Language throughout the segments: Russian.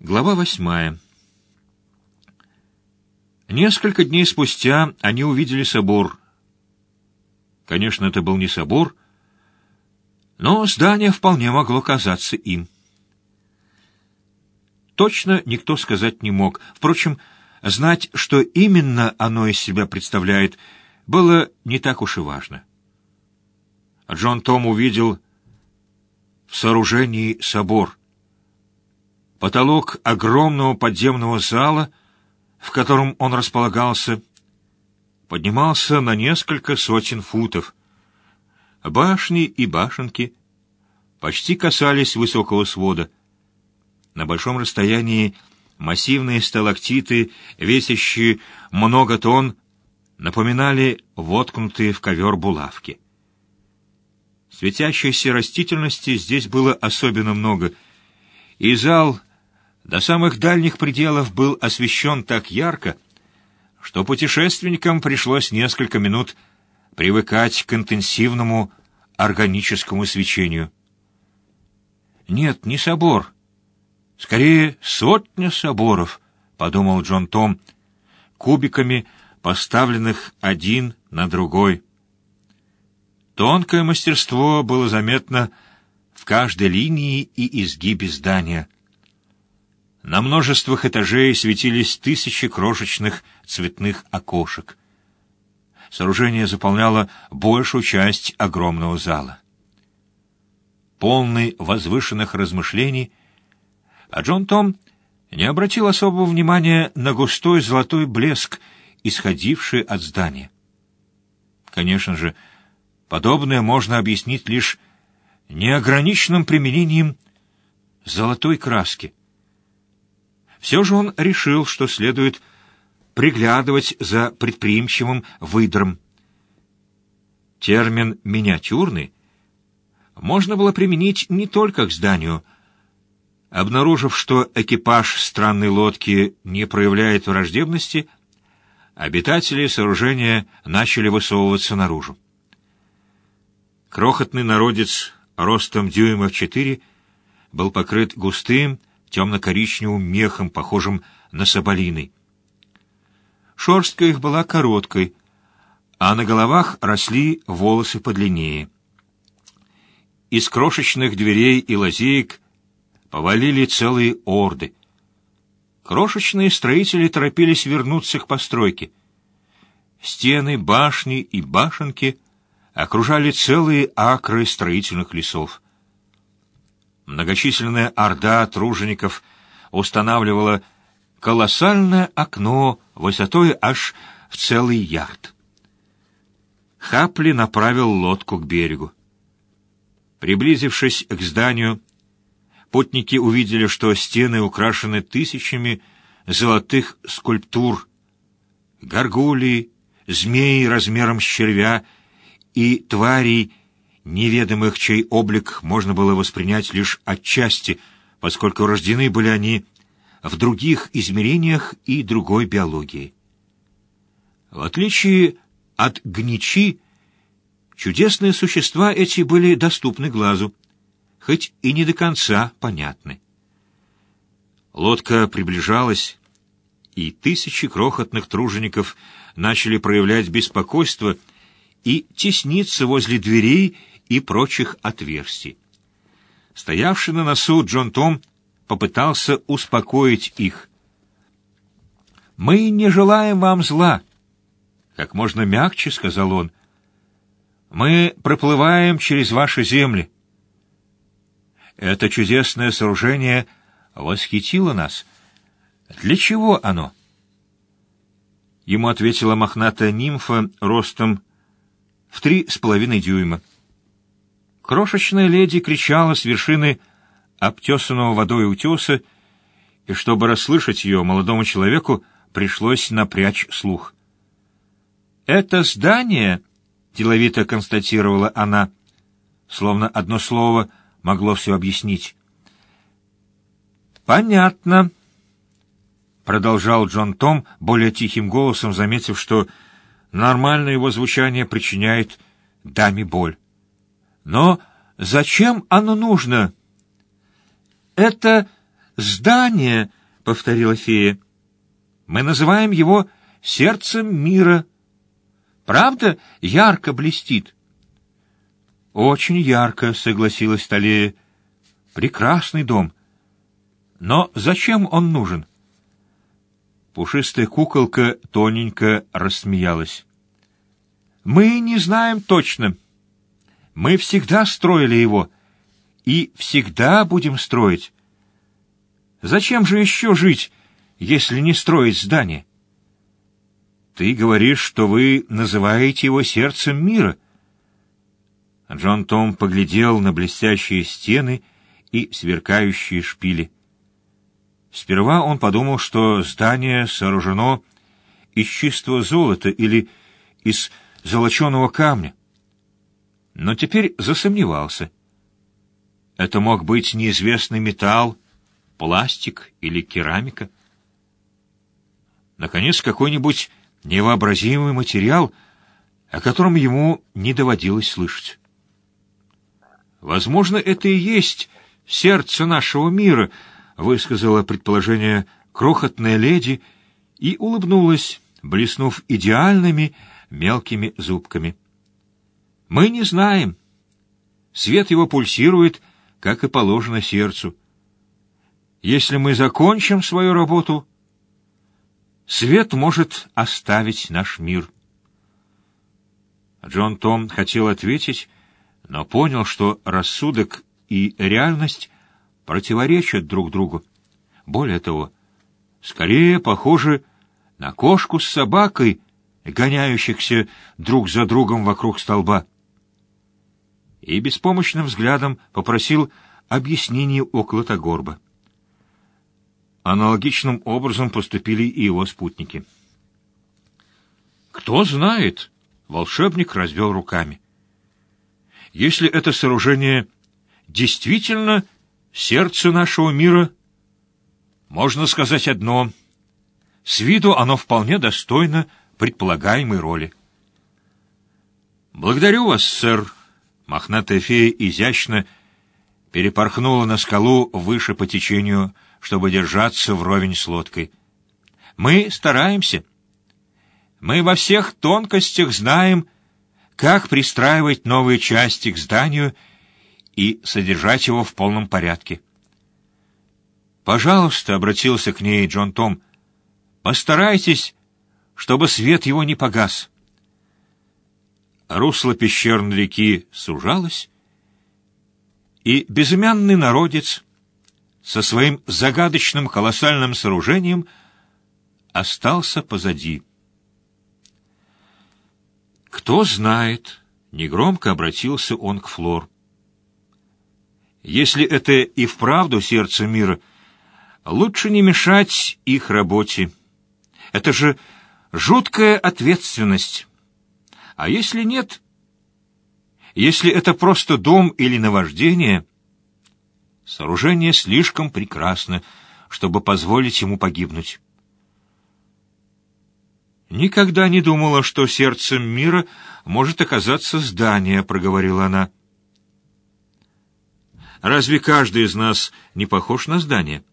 Глава восьмая. Несколько дней спустя они увидели собор. Конечно, это был не собор, но здание вполне могло казаться им. Точно никто сказать не мог. Впрочем, знать, что именно оно из себя представляет, было не так уж и важно. Джон Том увидел в сооружении собор — Потолок огромного подземного зала, в котором он располагался, поднимался на несколько сотен футов. Башни и башенки почти касались высокого свода. На большом расстоянии массивные сталактиты, весящие много тонн, напоминали воткнутые в ковер булавки. Светящейся растительности здесь было особенно много, и зал до самых дальних пределов был освещен так ярко, что путешественникам пришлось несколько минут привыкать к интенсивному органическому свечению. «Нет, не собор. Скорее, сотня соборов», — подумал Джон Том, кубиками, поставленных один на другой. Тонкое мастерство было заметно в каждой линии и изгибе здания — на множествах этажей светились тысячи крошечных цветных окошек. Сооружение заполняло большую часть огромного зала. Полный возвышенных размышлений, а Джон Том не обратил особого внимания на густой золотой блеск, исходивший от здания. Конечно же, подобное можно объяснить лишь неограниченным применением золотой краски — все же он решил, что следует приглядывать за предприимчивым выдром. Термин «миниатюрный» можно было применить не только к зданию. Обнаружив, что экипаж странной лодки не проявляет враждебности, обитатели сооружения начали высовываться наружу. Крохотный народец ростом дюймов четыре был покрыт густым, темно-коричневым мехом, похожим на соболиный. Шерстка их была короткой, а на головах росли волосы подлиннее. Из крошечных дверей и лазеек повалили целые орды. Крошечные строители торопились вернуться к постройке. Стены, башни и башенки окружали целые акры строительных лесов. Многочисленная орда тружеников устанавливала колоссальное окно высотой аж в целый ярд. Хапли направил лодку к берегу. Приблизившись к зданию, путники увидели, что стены украшены тысячами золотых скульптур, горгулий, змей размером с червя и тварей, неведомых, чей облик можно было воспринять лишь отчасти, поскольку рождены были они в других измерениях и другой биологии. В отличие от гничи, чудесные существа эти были доступны глазу, хоть и не до конца понятны. Лодка приближалась, и тысячи крохотных тружеников начали проявлять беспокойство и тесниться возле дверей и прочих отверстий. Стоявший на носу Джон Том попытался успокоить их. «Мы не желаем вам зла», — как можно мягче сказал он. «Мы проплываем через ваши земли». Это чудесное сооружение восхитило нас. Для чего оно? Ему ответила мохнатая нимфа ростом в три с половиной дюйма. Крошечная леди кричала с вершины обтесанного водой утеса, и чтобы расслышать ее, молодому человеку пришлось напрячь слух. «Это здание», — деловито констатировала она, словно одно слово могло все объяснить. «Понятно», — продолжал Джон Том более тихим голосом, заметив, что нормальное его звучание причиняет даме боль. Но зачем оно нужно? Это «Здание», — повторила фея. «Мы называем его сердцем мира. Правда, ярко блестит?» «Очень ярко», — согласилась Талея. «Прекрасный дом. Но зачем он нужен?» Пушистая куколка тоненько рассмеялась. «Мы не знаем точно. Мы всегда строили его и всегда будем строить. Зачем же еще жить, если не строить здание?» «Ты говоришь, что вы называете его сердцем мира». Джон Том поглядел на блестящие стены и сверкающие шпили. Сперва он подумал, что здание сооружено из чистого золота или из золоченого камня. Но теперь засомневался. Это мог быть неизвестный металл, пластик или керамика. Наконец, какой-нибудь невообразимый материал, о котором ему не доводилось слышать. Возможно, это и есть сердце нашего мира, высказала предположение крохотная леди и улыбнулась, блеснув идеальными мелкими зубками. Мы не знаем. Свет его пульсирует, как и положено сердцу. Если мы закончим свою работу, свет может оставить наш мир. Джон Том хотел ответить, но понял, что рассудок и реальность противоречат друг другу. Более того, скорее похожи на кошку с собакой, гоняющихся друг за другом вокруг столба. И беспомощным взглядом попросил объяснений у Клотогорба. Аналогичным образом поступили и его спутники. «Кто знает?» — волшебник развел руками если это сооружение действительно сердце нашего мира, можно сказать одно — с виду оно вполне достойно предполагаемой роли. «Благодарю вас, сэр!» Мохнатая фея изящно перепорхнула на скалу выше по течению, чтобы держаться вровень с лодкой. «Мы стараемся. Мы во всех тонкостях знаем, как пристраивать новые части к зданию и содержать его в полном порядке. «Пожалуйста», — обратился к ней Джон Том, — «постарайтесь, чтобы свет его не погас». Русло пещерной реки сужалось, и безымянный народец со своим загадочным колоссальным сооружением остался позади. «Кто знает?» — негромко обратился он к Флор. «Если это и вправду сердце мира, лучше не мешать их работе. Это же жуткая ответственность. А если нет? Если это просто дом или наваждение, сооружение слишком прекрасно, чтобы позволить ему погибнуть». «Никогда не думала, что сердцем мира может оказаться здание», — проговорила она. «Разве каждый из нас не похож на здание?»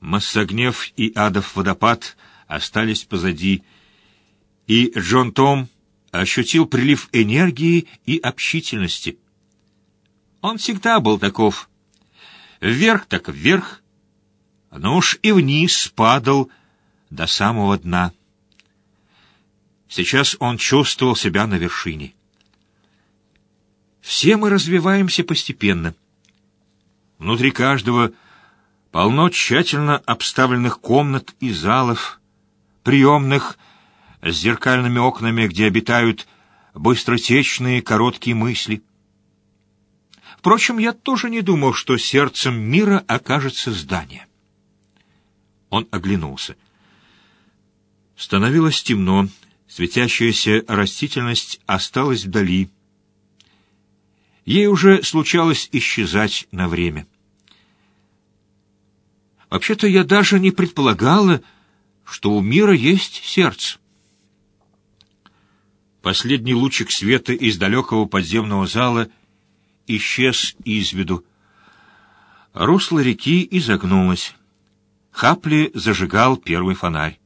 Массогнев и адов водопад остались позади, и Джон Том ощутил прилив энергии и общительности. Он всегда был таков. Вверх так вверх, но уж и вниз падал, до самого дна. Сейчас он чувствовал себя на вершине. Все мы развиваемся постепенно. Внутри каждого полно тщательно обставленных комнат и залов, приемных с зеркальными окнами, где обитают быстротечные короткие мысли. Впрочем, я тоже не думал, что сердцем мира окажется здание. Он оглянулся. Становилось темно, светящаяся растительность осталась вдали. Ей уже случалось исчезать на время. Вообще-то я даже не предполагала, что у мира есть сердце. Последний лучик света из далекого подземного зала исчез из виду. Русло реки изогнулось. Хапли зажигал первый фонарь.